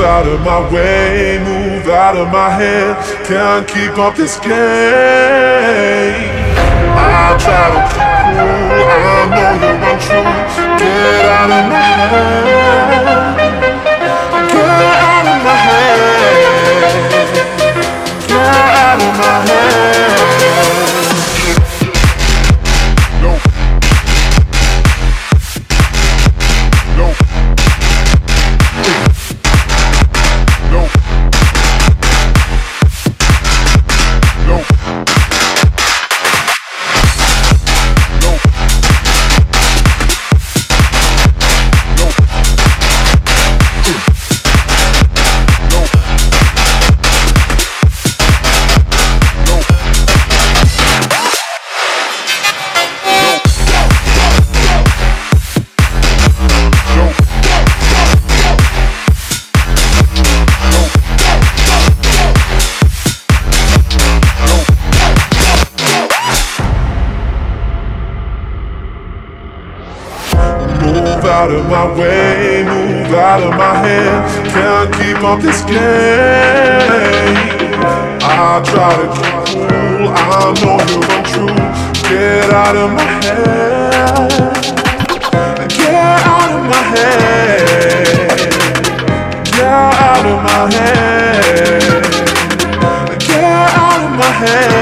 Move out of my way, move out of my head. Can't keep up this game. I try to keep cool, I know you're untrue. Get out of my head. out of my way, move out of my head. Can't keep up this game. I try to keep cool, I know you're untrue. Get out of my head. Get out of my head. Get out of my head. Get out of my head.